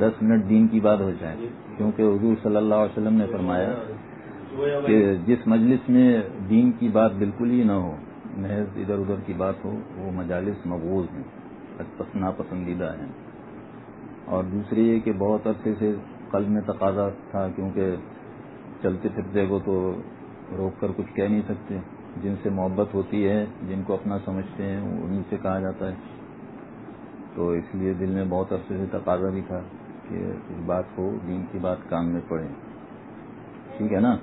دس minute دین کی بات ہو جائے۔ کیونکہ حضور صلی اللہ علیہ وسلم نے فرمایا کہ جس مجلس میں دین کی بات بالکل ہی نہ ہو، محض ادھر ادھر کی بات ہو، وہ مجالس مقبوض ہیں اچھا ناپسندیدہ ہیں۔ اور دوسری یہ کہ بہت عرصے سے قلب میں تقاضا تھا، کیونکہ چلتے پھرتے کو تو روک کر کچھ کہہ نہیں سکتے۔ جن سے محبت ہوتی ہے، جن کو اپنا سمجھتے ہیں، انہیں سے کہا جاتا ہے۔ تو اس لیے دل میں بہت عرصے سے تقاضا بھی تھا۔ کہ اس بات کو دین کی بات کان میں پڑے۔ ٹھیک ہے نا؟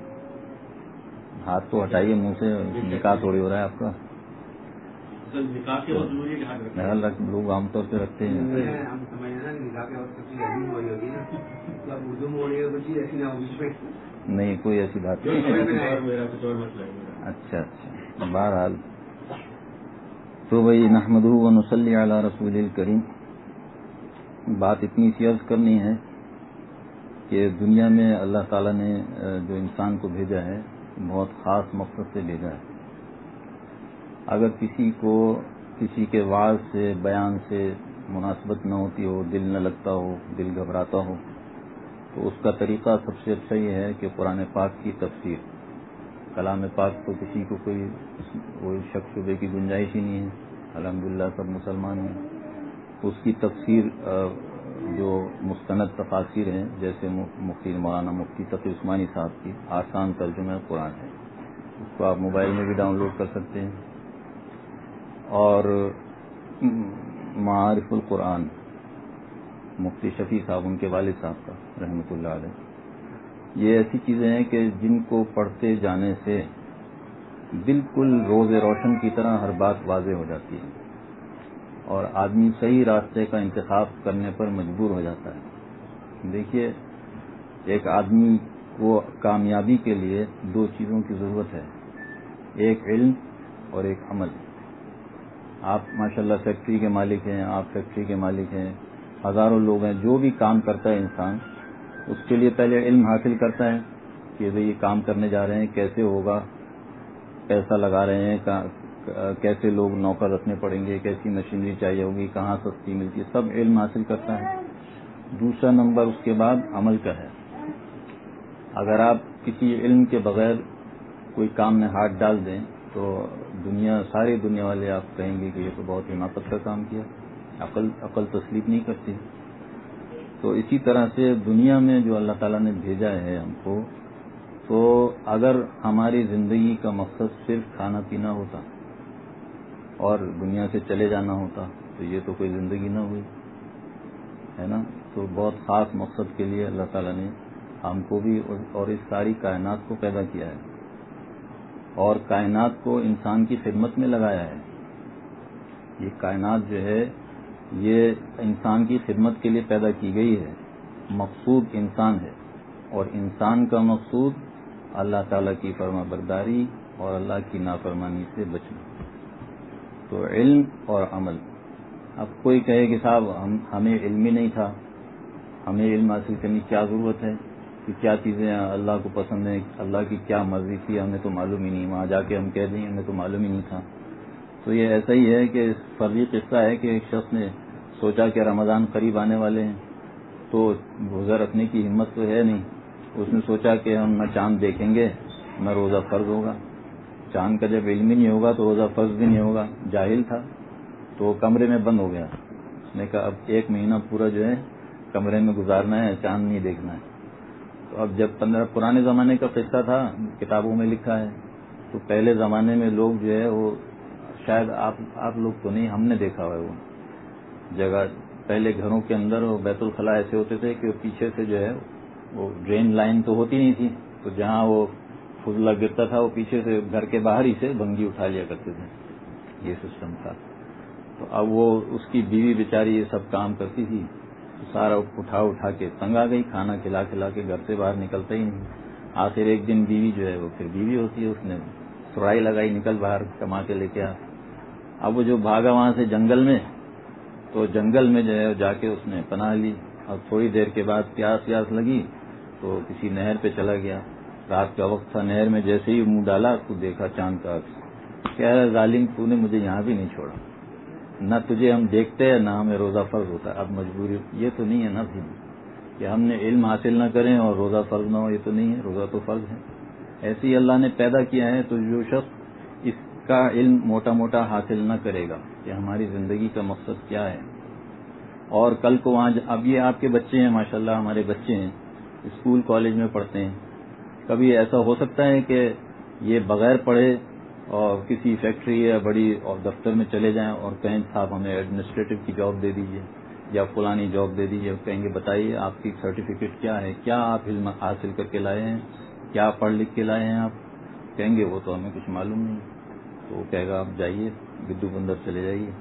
ہاتھ تو ہٹائیے منہ سے نکاح تھوڑی ہو رہا ہے آپ کا۔ خیال رکھ لوگ عام طور پہ رکھتے ہیں۔ نہیں کوئی ایسی بات نہیں۔ اچھا اچھا۔ بہرحال۔ تو بھائی نحمد و نسلی علی رسول الکریم۔ بات اتنی سی عرض کرنی ہے کہ دنیا میں اللہ تعالیٰ نے جو انسان کو بھیجا ہے، بہت خاص مقصد سے بھیجا ہے۔ اگر کسی کو کسی کے واض سے، بیان سے مناسبت نہ ہوتی ہو، دل نہ لگتا ہو، دل گھبراتا ہو، تو اس کا طریقہ سب سے اچھا یہ ہے کہ قرآن پاک کی تفسیر۔ کلام پاک تو کسی کو کوئی کوئی شک شبے کی گنجائش ہی نہیں ہے۔ الحمدللہ سب مسلمان ہیں۔ اس کی تفسیر جو مستند تفاصر ہیں، جیسے مفتی مولانا مفتی تقی عثمانی صاحب کی آسان ترجمہ قرآن ہے۔ اس کو آپ موبائل میں بھی ڈاؤن لوڈ کر سکتے ہیں۔ اور معارف القرآن، مفتی شفیع صاحب، ان کے والد صاحب کا، رحمۃ اللہ علیہ۔ یہ ایسی چیزیں ہیں کہ جن کو پڑھتے جانے سے بالکل روز روشن کی طرح ہر بات واضح ہو جاتی ہے۔ اور آدمی صحیح راستے کا انتخاب کرنے پر مجبور ہو جاتا ہے۔ دیکھیے، ایک آدمی کو کامیابی کے لیے دو چیزوں کی ضرورت ہے، ایک علم اور ایک عمل۔ آپ ماشاءاللہ فیکٹری کے مالک ہیں، آپ فیکٹری کے مالک ہیں، ہزاروں لوگ ہیں، جو بھی کام کرتا ہے انسان، اس کے لیے پہلے علم حاصل کرتا ہے کہ بھئی یہ کام کرنے جا رہے ہیں، کیسے ہوگا، پیسہ لگا رہے ہیں کیسے لوگ نوکر رکھنے پڑیں گے، کیسی مشینری چاہیے ہوگی، کہاں سستی ملتی ہے، سب علم حاصل کرتا ہے۔ دوسرا نمبر اس کے بعد عمل کا ہے۔ اگر آپ کسی علم کے بغیر کوئی کام میں ہاتھ ڈال دیں تو دنیا ساری دنیا والے آپ کہیں گے کہ یہ تو بہت حماقت کا کام کیا، عقل عقل تسلیم نہیں کرتی تو اسی طرح سے دنیا میں جو اللہ تعالیٰ نے بھیجا ہے ہم کو، تو اگر ہماری زندگی کا مقصد صرف کھانا پینا ہوتا اور دنیا سے چلے جانا ہوتا، تو یہ تو کوئی زندگی نہ ہوئی، ہے نا؟ تو بہت خاص مقصد کے لیے اللہ تعالیٰ نے ہم کو بھی اور اس ساری کائنات کو پیدا کیا ہے، اور کائنات کو انسان کی خدمت میں لگایا ہے۔ یہ کائنات جو ہے، یہ انسان کی خدمت کے لیے پیدا کی گئی ہے۔ مقصود انسان ہے، اور انسان کا مقصود اللہ تعالیٰ کی فرما برداری اور اللہ کی نافرمانی سے بچنا۔ تو علم اور عمل۔ اب کوئی کہے کہ صاحب، ہم، ہمیں علم ہی نہیں تھا۔ ہمیں علم حاصل کرنے کی کیا ضرورت ہے؟ کہ کیا چیزیں اللہ کو پسند ہیں؟ اللہ کی کیا مرضی تھی؟ ہمیں تو معلوم ہی نہیں۔ وہاں جا کے ہم کہہ دیں، ہمیں تو معلوم ہی نہیں تھا۔ تو یہ ایسا ہی ہے کہ فرضی قصہ ہے کہ ایک شخص نے سوچا کہ رمضان قریب آنے والے ہیں۔ تو روزہ رکھنے کی ہمت تو ہے نہیں۔ اس نے سوچا کہ ہم نہ چاند دیکھیں گے، نہ روزہ فرض ہوگا۔ چاند کا جب علم ہی نہیں ہوگا تو روزہ فرض بھی نہیں ہوگا، جاہل تھا، تو کمرے میں بند ہو گیا۔ اس نے کہا، اب ایک مہینہ پورا جو ہے، کمرے میں گزارنا ہے، چاند نہیں دیکھنا ہے۔ تو اب جب پندرہ، پرانے زمانے کا قصہ تھا، کتابوں میں لکھا ہے، تو پہلے زمانے میں لوگ جو ہے، وہ شاید آپ آپ لوگ تو نہیں، ہم نے دیکھا ہوا ہے وہ۔ جگہ پہلے گھروں کے اندر وہ بیت الخلاء ایسے ہوتے تھے کہ پیچھے سے جو ہے، وہ ڈرین لائن تو ہوتی نہیں تھی۔ تو جہاں وہ فضلہ گرتا تھا، وہ پیچھے سے گھر کے باہر ہی سے بنگی اٹھا لیا کرتے تھے۔ یہ سسٹم تھا۔ تو اب وہ اس کی بیوی بیچاری یہ سب کام کرتی تھی۔ سارا اٹھا اٹھا کے تنگ آ گئی، کھانا کھلا کھلا کے گھر سے باہر نکلتا ہی نہیں۔ آخر ایک دن بیوی جو ہے وہ پھر بیوی ہوتی ہے، اس نے سرائی لگائی، نکل باہر کما کے لے کے آ۔ اب وہ جو بھاگا وہاں سے جنگل میں، تو جنگل میں جو ہے جا کے اس نے پناہ لی۔ اور تھوڑی دیر کے بعد پیاس پیاس لگی تو کسی نہر پہ چلا گیا۔ رات کا وقت تھا نہر میں، جیسے ہی منہ ڈالا تو دیکھا چاند کا کیا ظالم، تو نے مجھے یہاں بھی نہیں چھوڑا۔ نہ تجھے ہم دیکھتے ہیں، نہ ہمیں روزہ فرض ہوتا ہے۔ اب مجبوری، یہ تو نہیں ہے نا بھی کہ ہم نے علم حاصل نہ کریں اور روزہ فرض نہ ہو، یہ تو نہیں ہے۔ روزہ تو فرض ہے۔ ایسے ہی اللہ نے پیدا کیا ہے تو جو شخص اس کا علم موٹا موٹا حاصل نہ کرے گا کہ ہماری زندگی کا مقصد کیا ہے؟ اور کل کو وہاں، اب یہ آپ کے بچے ہیں، ماشاءاللہ ہمارے بچے ہیں، اسکول، کالج میں پڑھتے ہیں۔ کبھی ایسا ہو سکتا ہے کہ یہ بغیر پڑھے اور کسی فیکٹری یا بڑی اور دفتر میں چلے جائیں اور کہیں صاحب ہمیں ایڈمنسٹریٹو کی جاب دے دیجیے یا فلانی جاب دے دیجیے کہیں گے بتائیے آپ کی سرٹیفکیٹ کیا ہے؟ کیا آپ علم حاصل کر کے لائے ہیں؟ کیا پڑھ لکھ کے لائے ہیں آپ؟ کہیں گے وہ تو ہمیں کچھ معلوم نہیں۔ تو وہ کہے گا آپ جائیے گدو بندر چلے جائیے۔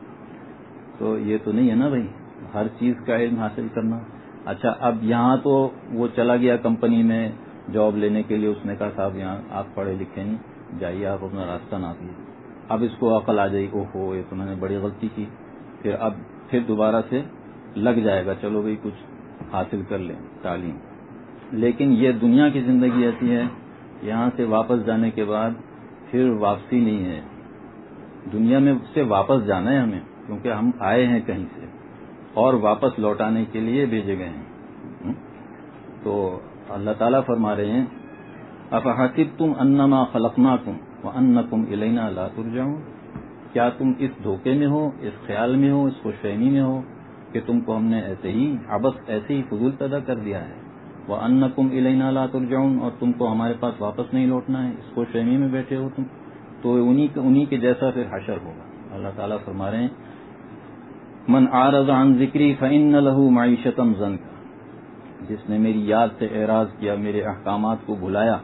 تو یہ تو نہیں ہے نا بھائی، ہر چیز کا علم حاصل کرنا۔ اچھا اب یہاں تو وہ چلا گیا کمپنی میں جاب لینے کے لیے اس نے کہا صاحب یہاں آپ پڑھے لکھے نہیں، جائیے آپ اپنا راستہ نہ دیے اب اس کو عقل آ جائے او ہو یہ تو میں نے بڑی غلطی کی۔ پھر اب پھر دوبارہ سے لگ جائے گا، چلو بھائی کچھ حاصل کر لیں، تعلیم۔ لیکن یہ دنیا کی زندگی ایسی ہے، یہاں سے واپس جانے کے بعد پھر واپسی نہیں ہے۔ دنیا میں سے واپس جانا ہے ہمیں، کیونکہ ہم آئے ہیں کہیں سے اور واپس لوٹانے کے لیے بھیجے گئے ہیں۔ تو اللہ تعالیٰ فرما رہے ہیں افحاطب تم انما خلقنا تم و ان کم الینا لاتر جاؤں کیا تم اس دھوکے میں ہو، اس خیال میں ہو، اس خوش فہمی میں ہو کہ تم کو ہم نے ایسے ہی ابس ایسے ہی فضول پیدا کر دیا ہے؟ وہ ان کم الینا لاتر جاؤں اور تم کو ہمارے پاس واپس نہیں لوٹنا ہے، اس خوش فہمی میں بیٹھے ہو تم؟ تو انہی کے جیسا پھر حشر ہوگا۔ اللہ تعالیٰ فرما رہے ہیں، من آرز عن ذکری فن لہو معیشتم زن کا جس نے میری یاد سے اعراض کیا، میرے احکامات کو بھلایا،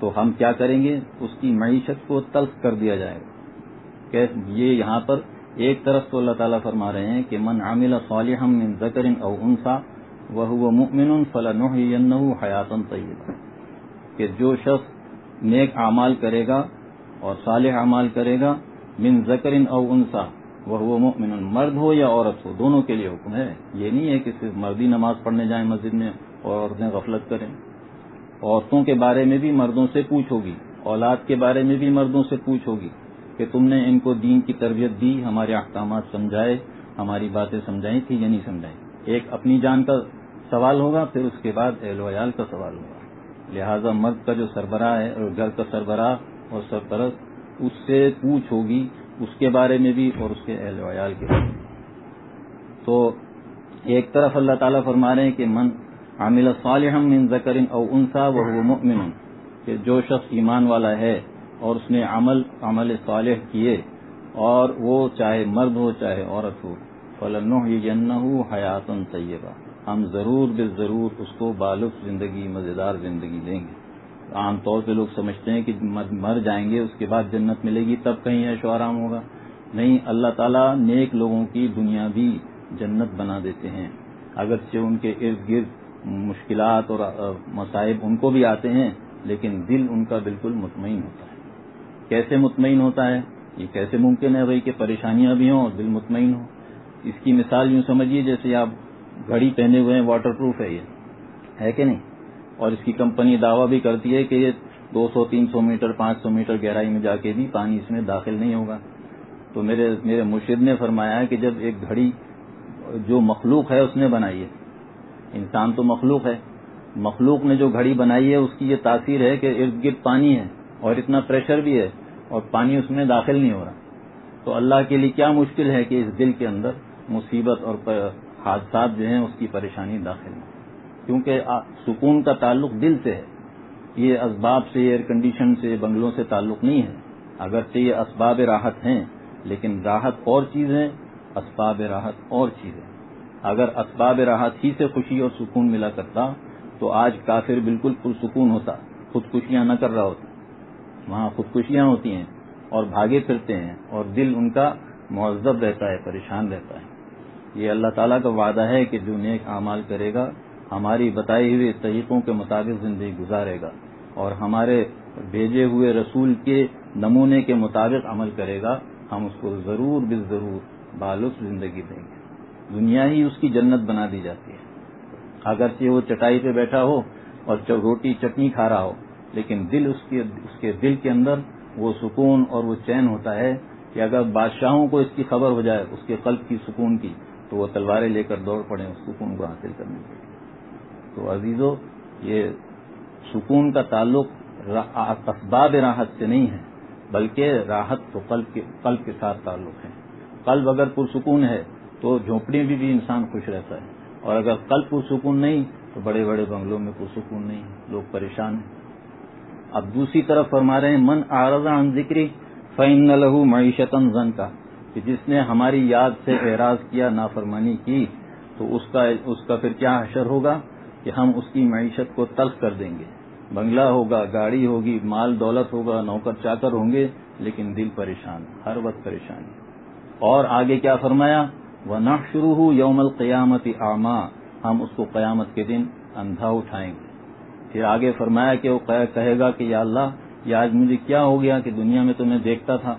تو ہم کیا کریں گے؟ اس کی معیشت کو تلخ کر دیا جائے گا۔ کہ یہ یہاں پر ایک طرف تو اللہ تعالیٰ فرما رہے ہیں کہ من عامل صالح من ذکر او انسا وہ مؤمن فلاں حیاتن طیبہ۔ کہ جو شخص نیک اعمال کرے گا اور صالح اعمال کرے گا من ذکر او انسا وہ مؤمن مرد ہو یا عورت ہو، دونوں کے لیے حکم ہے۔ یہ نہیں ہے کہ صرف مردی نماز پڑھنے جائیں مسجد میں اور عورتیں غفلت کریں۔ عورتوں کے بارے میں بھی مردوں سے پوچھو گی اولاد کے بارے میں بھی مردوں سے پوچھو گی کہ تم نے ان کو دین کی تربیت دی، ہمارے احکامات سمجھائے، ہماری باتیں سمجھائی تھی یا نہیں سمجھائی۔ ایک اپنی جان کا سوال ہوگا، پھر اس کے بعد اہل ویال کا سوال ہوگا۔ لہذا مرد کا جو سربراہ ہے، اور گھر کا سربراہ اور سرپرست، اس سے پوچھ ہوگی اس کے بارے میں بھی اور اس کے اہل ویال کے بارے میں تو ایک طرف اللہ تعالیٰ فرما رہے ہیں کہ من عامل صالح من ذکر او انسا وہ مؤمن، کہ جو شخص ایمان والا ہے اور اس نے عمل عمل صالح کیے اور وہ چاہے مرد ہو، چاہے عورت ہو فلن جن حیاتن طیبہ ہم ضرور بے ضرور اس کو بالف زندگی، مزیدار زندگی دیں گے۔ عام طور پہ لوگ سمجھتے ہیں کہ مر جائیں گے، اس کے بعد جنت ملے گی، تب کہیں ایش و آرام ہوگا۔ نہیں، اللہ تعالیٰ نیک لوگوں کی دنیا بھی جنت بنا دیتے ہیں۔ اگرچہ ان کے ارد گرد مشکلات اور مصائب ان کو بھی آتے ہیں، لیکن دل ان کا بالکل مطمئن ہوتا ہے۔ کیسے مطمئن ہوتا ہے؟ یہ کیسے ممکن ہے بھائی کہ پریشانیاں بھی ہوں اور دل مطمئن ہو؟ اس کی مثال یوں سمجھیے جیسے آپ گھڑی پہنے ہوئے ہیں واٹر پروف ہے یہ۔ ہے کہ نہیں؟ اور اس کی کمپنی دعویٰ بھی کرتی ہے کہ یہ دو سو، تین سو میٹر، پانچ سو میٹر گہرائی میں جا کے بھی پانی اس میں داخل نہیں ہوگا۔ تو میرے میرے مرشد نے فرمایا ہے کہ جب ایک گھڑی جو مخلوق ہے اس نے بنائی ہے، انسان تو مخلوق ہے۔ مخلوق نے جو گھڑی بنائی ہے، اس کی یہ تاثیر ہے کہ ارد گرد پانی ہے اور اتنا پریشر بھی ہے اور پانی اس میں داخل نہیں ہو رہا۔ تو اللہ کے لیے کیا مشکل ہے کہ اس دل کے اندر مصیبت اور حادثات جو ہیں، اس کی پریشانی داخل نہیں کیونکہ سکون کا تعلق دل سے ہے۔ یہ اسباب سے ایئر کنڈیشن سے، بنگلوں سے تعلق نہیں ہے۔ اگرچہ یہ اسباب راحت ہیں، لیکن راحت اور چیز ہے اسباب راحت اور چیز ہے اگر اسباب راحت ہی سے خوشی اور سکون ملا کرتا، تو آج کافر بالکل پرسکون ہوتا، خودکشیاں نہ کر رہا ہوتا۔ وہاں خودکشیاں ہوتی ہیں اور بھاگے پھرتے ہیں اور دل ان کا مہذب رہتا ہے، پریشان رہتا ہے۔ یہ اللہ تعالیٰ کا وعدہ ہے کہ جو نیک اعمال کرے گا ہماری بتائی ہوئی طریقوں کے مطابق زندگی گزارے گا اور ہمارے بھیجے ہوئے رسول کے نمونے کے مطابق عمل کرے گا، ہم اس کو ضرور بال ضرور بالف زندگی دیں گے۔ دنیا ہی اس کی جنت بنا دی جاتی ہے۔ اگرچہ وہ چٹائی پہ بیٹھا ہو اور روٹی چٹنی کھا رہا ہو، لیکن دل اس کے اس کے دل کے اندر وہ سکون اور وہ چین ہوتا ہے کہ اگر بادشاہوں کو اس کی خبر ہو جائے، اس کے قلب کی سکون کی، تو وہ تلواریں لے کر دوڑ پڑے، اس سکون کو حاصل کرنے کے لیے۔ تو عزیزو، یہ سکون کا تعلق اسباب راحت سے نہیں ہے، بلکہ راحت تو قلب کے قلب کے ساتھ تعلق ہے۔ قلب اگر پرسکون ہے تو جھونپڑی بھی بھی انسان خوش رہتا ہے۔ اور اگر قلب پرسکون نہیں تو بڑے بڑے بنگلوں میں پرسکون نہیں، لوگ پریشان ہیں۔ اب دوسری طرف فرما رہے ہیں، من آرزہ عن ذکری فعن لہو معیشت زن کا کہ جس نے ہماری یاد سے اعراض کیا، نافرمانی کی، تو اس کا اس کا پھر کیا حشر ہوگا؟ کہ ہم اس کی معیشت کو تلخ کر دیں گے۔ بنگلہ ہوگا، گاڑی ہوگی، مال دولت ہوگا، نوکر چاکر ہوں گے، لیکن دل پریشان، ہر وقت پریشانی اور آگے کیا فرمایا؟ وہ نہ شروع ہو یوم القیامت آما ہم اس کو قیامت کے دن اندھا اٹھائیں گے۔ پھر آگے فرمایا کہ وہ کہے گا کہ یا اللہ یہ آج مجھے کیا ہو گیا کہ دنیا میں تمہیں دیکھتا تھا؟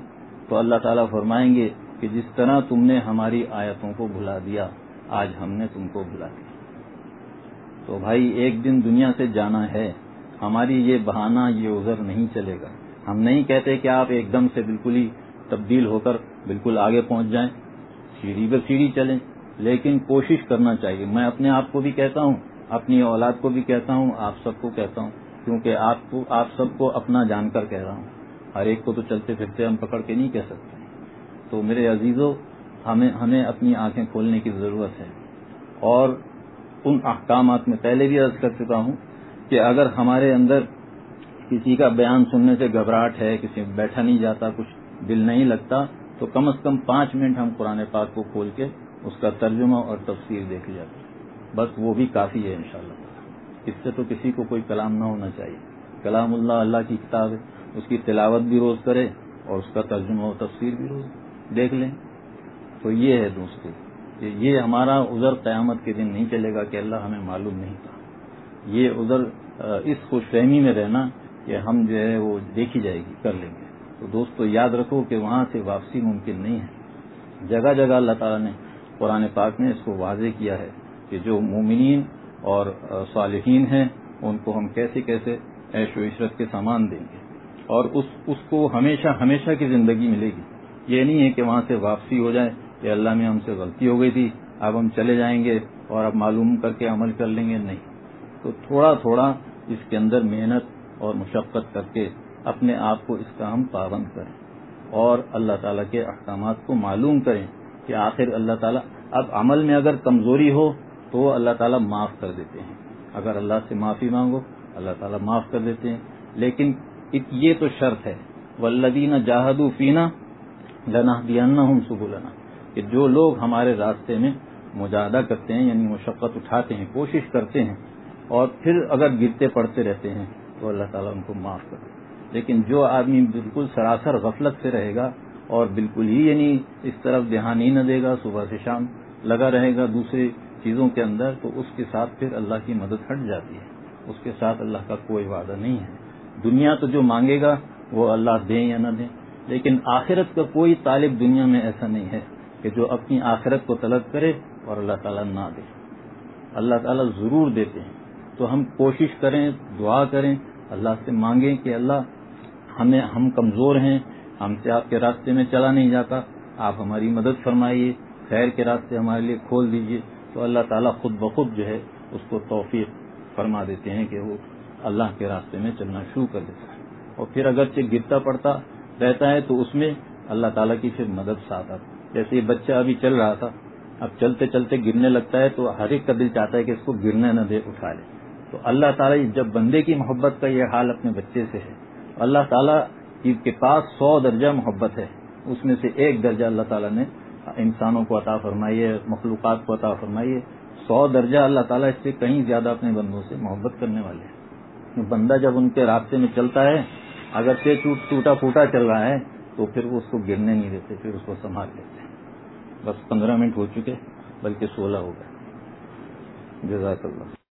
تو اللہ تعالیٰ فرمائیں گے کہ جس طرح تم نے ہماری آیتوں کو بھلا دیا، آج ہم نے تم کو بھلا دیا۔ تو بھائی ایک دن دنیا سے جانا ہے۔ ہماری یہ بہانہ، یہ عذر نہیں چلے گا۔ ہم نہیں کہتے کہ آپ ایک دم سے بالکل ہی تبدیل ہو کر بالکل آگے پہنچ جائیں، سیڑھی بہ سیڑھی چلیں۔ لیکن کوشش کرنا چاہیے۔ میں اپنے آپ کو بھی کہتا ہوں، اپنی اولاد کو بھی کہتا ہوں، آپ سب کو کہتا ہوں۔ کیونکہ آپ کو، آپ سب کو اپنا جان کر کہہ رہا ہوں۔ ہر ایک کو تو چلتے پھرتے ہم پکڑ کے نہیں کہہ سکتے۔ تو میرے عزیزوں ہمیں ہمیں اپنی آنکھیں کھولنے کی ضرورت ہے۔ اور ان احکامات میں پہلے بھی عرض کر چکا ہوں کہ اگر ہمارے اندر کسی کا بیان سننے سے گھبراہٹ ہے، کسی بیٹھا نہیں جاتا، کچھ دل نہیں لگتا، تو کم از کم پانچ منٹ ہم قرآن پاک کو کھول کے اس کا ترجمہ اور تفسیر دیکھ لیا بس وہ بھی کافی ہے انشاءاللہ۔ اس سے تو کسی کو کوئی کلام نہ ہونا چاہیے۔ کلام اللہ اللہ کی کتاب ہے۔ اس کی تلاوت بھی روز کرے اور اس کا ترجمہ اور تفسیر بھی روز دیکھ لیں۔ تو یہ ہے یہ ہمارا عذر قیامت کے دن نہیں چلے گا کہ اللہ ہمیں معلوم نہیں تھا۔ یہ عذر اس خوش فہمی میں رہنا کہ ہم جو ہے وہ دیکھی جائے گی، کر لیں گے۔ تو دوستو، یاد رکھو کہ وہاں سے واپسی ممکن نہیں ہے۔ جگہ جگہ اللہ تعالیٰ نے قرآن پاک نے اس کو واضح کیا ہے کہ جو مومنین اور صالحین ہیں، ان کو ہم کیسے کیسے عیش و عشرت کے سامان دیں گے۔ اور اس اس کو ہمیشہ ہمیشہ کی زندگی ملے گی۔ یہ نہیں ہے کہ وہاں سے واپسی ہو جائے کہ اللہ میں ہم سے غلطی ہو گئی تھی، اب ہم چلے جائیں گے اور اب معلوم کر کے عمل کر لیں گے، نہیں۔ تو تھوڑا تھوڑا اس کے اندر محنت اور مشقت کر کے اپنے آپ کو اس کا ہم پابند کریں اور اللہ تعالیٰ کے احکامات کو معلوم کریں کہ آخر اللہ تعالیٰ اب عمل میں اگر کمزوری ہو تو اللہ تعالیٰ معاف کر دیتے ہیں۔ اگر اللہ سے معافی مانگو، اللہ تعالیٰ معاف کر دیتے ہیں۔ لیکن یہ تو شرط ہے ولدین جاہدو فینا لنا دینا ہوں سبولنا کہ جو لوگ ہمارے راستے میں مجاہدہ کرتے ہیں یعنی مشقت اٹھاتے ہیں، کوشش کرتے ہیں، اور پھر اگر گرتے پڑتے رہتے ہیں، تو اللہ تعالیٰ ان کو معاف کر دے۔ لیکن جو آدمی بالکل سراسر غفلت سے رہے گا اور بالکل ہی یعنی اس طرف دھیان ہی نہ دے گا، صبح سے شام لگا رہے گا دوسری چیزوں کے اندر، تو اس کے ساتھ پھر اللہ کی مدد ہٹ جاتی ہے۔ اس کے ساتھ اللہ کا کوئی وعدہ نہیں ہے۔ دنیا تو جو مانگے گا، وہ اللہ دیں یا نہ دیں، لیکن آخرت کا کوئی طالب دنیا میں ایسا نہیں ہے۔ کہ جو اپنی آخرت کو طلب کرے اور اللہ تعالیٰ نہ دے۔ اللہ تعالیٰ ضرور دیتے ہیں۔ تو ہم کوشش کریں، دعا کریں۔ اللہ سے مانگیں کہ اللہ، ہمیں، ہم کمزور ہیں، ہم سے آپ کے راستے میں چلا نہیں جاتا۔ آپ ہماری مدد فرمائیے، خیر کے راستے ہمارے لیے کھول دیجیے۔ تو اللہ تعالیٰ خود بخود جو ہے، اس کو توفیق فرما دیتے ہیں کہ وہ اللہ کے راستے میں چلنا شروع کر دیتا ہے۔ اور پھر اگرچہ گرتا پڑتا رہتا ہے، تو اس میں اللہ تعالیٰ کی پھر مدد ساتھ آتی جیسے یہ بچہ ابھی چل رہا تھا، اب چلتے چلتے گرنے لگتا ہے تو ہر ایک کا دل چاہتا ہے کہ اس کو گرنے نہ دے، اٹھا لے۔ تو اللہ تعالیٰ جب بندے کی محبت کا یہ حال اپنے بچے سے ہے، اللہ تعالیٰ کے پاس سو درجہ محبت ہے، اس میں سے ایک درجہ اللہ تعالیٰ نے انسانوں کو عطا فرمائیے مخلوقات کو عطا فرمائیے سو درجہ اللہ تعالیٰ اس سے کہیں زیادہ اپنے بندوں سے محبت کرنے والے ہیں۔ بندہ جب ان کے راستے میں چلتا ہے اگر سے ٹوٹا پھوٹا چل رہا ہے، تو پھر وہ اس کو گرنے نہیں دیتے، پھر اس کو سنبھال لیتے۔ بس پندرہ منٹ ہو چکے بلکہ سولہ ہو گئے۔ جزاک اللہ۔